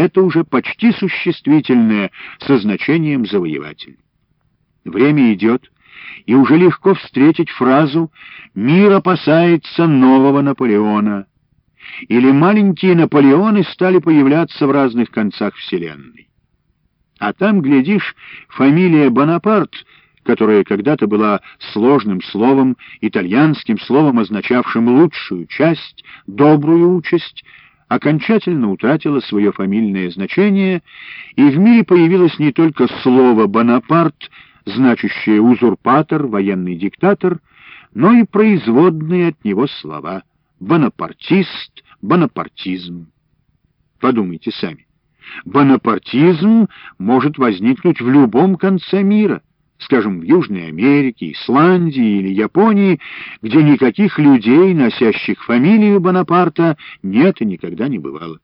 Это уже почти существительное со значением «завоеватель». Время идет, и уже легко встретить фразу «Мир опасается нового Наполеона» или «Маленькие Наполеоны стали появляться в разных концах Вселенной». А там, глядишь, фамилия Бонапарт, которая когда-то была сложным словом, итальянским словом, означавшим лучшую часть, добрую участь, окончательно утратила свое фамильное значение, и в мире появилось не только слово «Бонапарт», значащее «узурпатор», «военный диктатор», но и производные от него слова «бонапартист», «бонапартизм». Подумайте сами. Бонапартизм может возникнуть в любом конце мира, скажем, в Южной Америке, Исландии или Японии, где никаких людей, носящих фамилию Бонапарта, нет и никогда не бывало.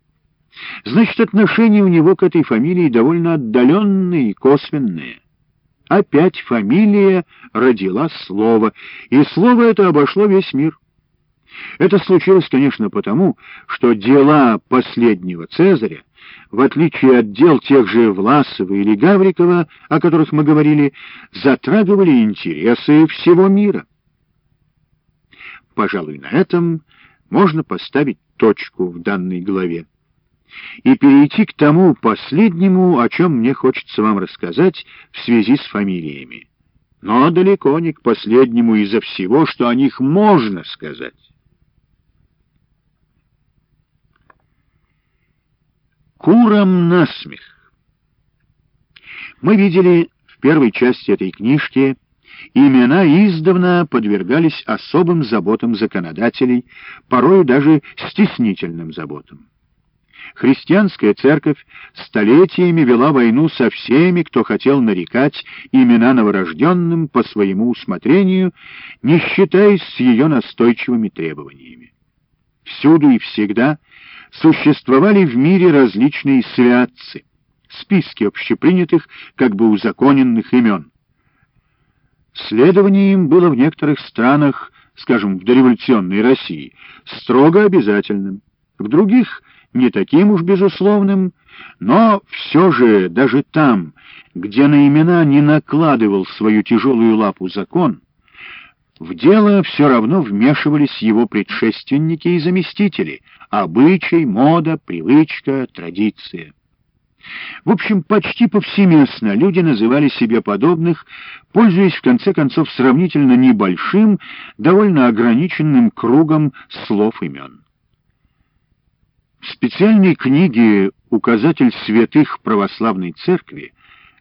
Значит, отношение у него к этой фамилии довольно отдаленное и косвенное. Опять фамилия родила слово, и слово это обошло весь мир. Это случилось, конечно, потому, что дела последнего Цезаря, в отличие от дел тех же Власова или Гаврикова, о которых мы говорили, затрагивали интересы всего мира. Пожалуй, на этом можно поставить точку в данной главе и перейти к тому последнему, о чем мне хочется вам рассказать в связи с фамилиями. Но далеко не к последнему из-за всего, что о них можно сказать. Курам насмех. Мы видели в первой части этой книжки имена издавна подвергались особым заботам законодателей, порою даже стеснительным заботам. Христианская церковь столетиями вела войну со всеми, кто хотел нарекать имена новорожденным по своему усмотрению, не считаясь с ее настойчивыми требованиями. Всюду и всегда существовали в мире различные святцы, списки общепринятых, как бы узаконенных имен. Следование им было в некоторых странах, скажем, в дореволюционной России, строго обязательным, в других — не таким уж безусловным, но все же даже там, где на имена не накладывал свою тяжелую лапу закон, в дело все равно вмешивались его предшественники и заместители, обычай, мода, привычка, традиция. В общем, почти повсеместно люди называли себе подобных, пользуясь в конце концов сравнительно небольшим, довольно ограниченным кругом слов имен. В специальной книге «Указатель святых православной церкви»,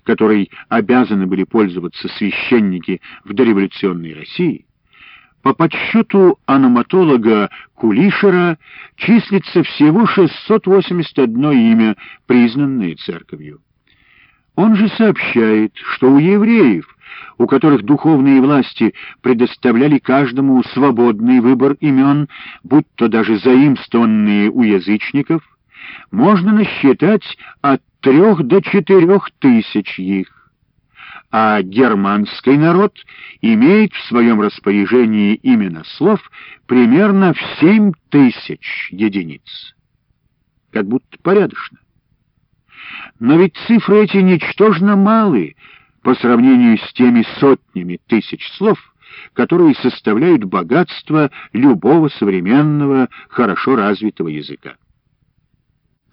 которой обязаны были пользоваться священники в дореволюционной России, по подсчету аноматолога Кулишера числится всего 681 имя, признанное церковью. Он же сообщает, что у евреев, у которых духовные власти предоставляли каждому свободный выбор имен, будь то даже заимствованные у язычников, можно насчитать от трех до четырех тысяч их. А германский народ имеет в своем распоряжении именно слов примерно в семь тысяч единиц. Как будто порядочно. Но ведь цифры эти ничтожно малы по сравнению с теми сотнями тысяч слов, которые составляют богатство любого современного, хорошо развитого языка.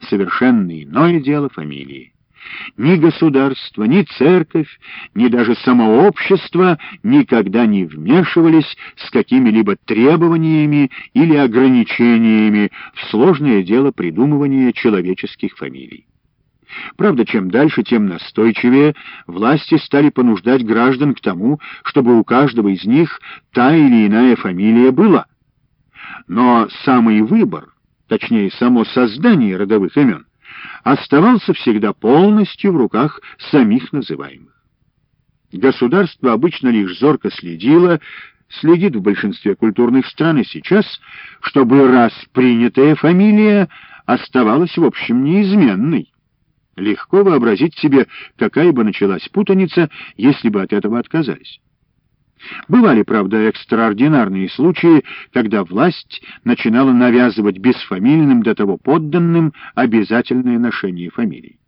Совершенно иное дело фамилии. Ни государство, ни церковь, ни даже само общество никогда не вмешивались с какими-либо требованиями или ограничениями в сложное дело придумывания человеческих фамилий. Правда, чем дальше, тем настойчивее власти стали понуждать граждан к тому, чтобы у каждого из них та или иная фамилия была. Но самый выбор, точнее, само создание родовых имен, оставался всегда полностью в руках самих называемых. Государство обычно лишь зорко следило, следит в большинстве культурных стран и сейчас, чтобы раз принятая фамилия оставалась в общем неизменной. Легко вообразить себе, какая бы началась путаница, если бы от этого отказались. Бывали, правда, экстраординарные случаи, когда власть начинала навязывать бесфамильным до того подданным обязательное ношение фамилий.